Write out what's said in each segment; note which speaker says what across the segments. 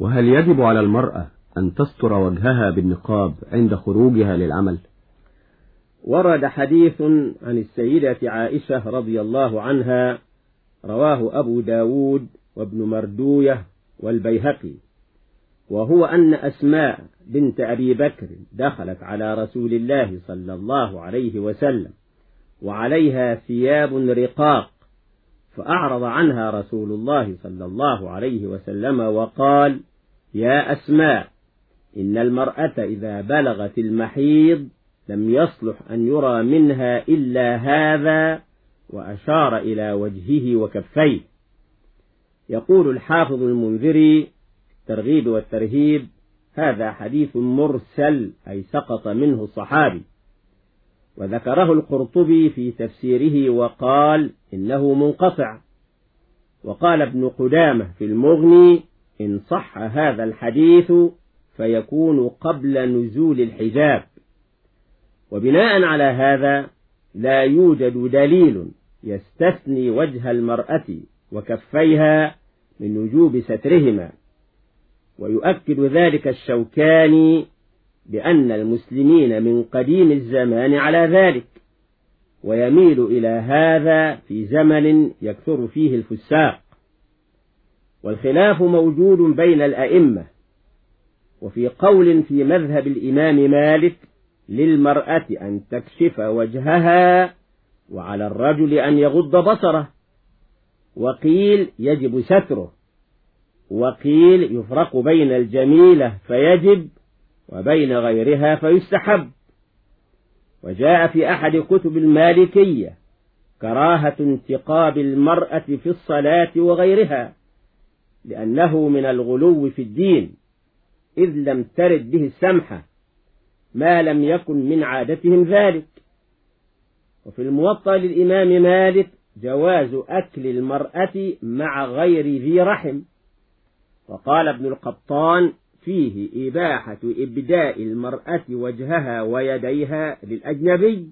Speaker 1: وهل يجب على المرأة أن تستر وجهها بالنقاب عند خروجها للعمل؟
Speaker 2: ورد حديث عن السيدة عائشة رضي الله عنها رواه أبو داود وابن مردوية والبيهقي وهو أن أسماء بنت أبي بكر دخلت على رسول الله صلى الله عليه وسلم وعليها ثياب رقاق فأعرض عنها رسول الله صلى الله عليه وسلم وقال يا أسماء إن المرأة إذا بلغت المحيض لم يصلح أن يرى منها إلا هذا وأشار إلى وجهه وكفيه. يقول الحافظ المنذري الترغيب والترهيب هذا حديث مرسل أي سقط منه الصحابي. وذكره القرطبي في تفسيره وقال إنه منقطع. وقال ابن قدامة في المغني إن صح هذا الحديث فيكون قبل نزول الحجاب. وبناء على هذا لا يوجد دليل يستثني وجه المرأة وكفيها من وجوب سترهما. ويؤكد ذلك الشوكاني بأن المسلمين من قديم الزمان على ذلك ويميل إلى هذا في زمن يكثر فيه الفساق. والخلاف موجود بين الأئمة وفي قول في مذهب الإمام مالك للمرأة أن تكشف وجهها وعلى الرجل أن يغض بصره. وقيل يجب ستره وقيل يفرق بين الجميلة فيجب وبين غيرها فيستحب. وجاء في أحد كتب المالكية كراهة انتقاب المرأة في الصلاة وغيرها لأنه من الغلو في الدين إذ لم ترد به السمحة ما لم يكن من عادتهم ذلك. وفي الموطأ للإمام مالك جواز أكل المرأة مع غير ذي رحم. وقال ابن القطان فيه إباحة إبداء المرأة وجهها ويديها للأجنبي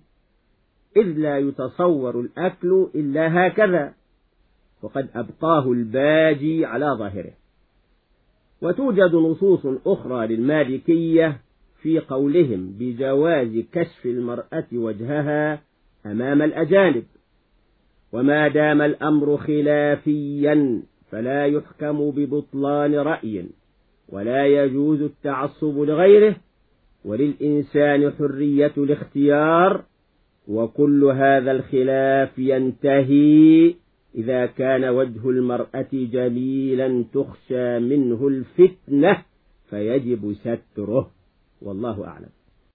Speaker 2: إذ لا يتصور الأكل إلا هكذا وقد أبقاه الباجي على ظاهره. وتوجد نصوص أخرى للمالكية في قولهم بجواز كشف المرأة وجهها أمام الأجانب. وما دام الأمر خلافيا فلا يحكم ببطلان رأي. ولا يجوز التعصب لغيره وللإنسان حرية الاختيار وكل هذا الخلاف ينتهي إذا كان وجه المرأة جميلا تخشى منه الفتنة فيجب ستره. والله أعلم.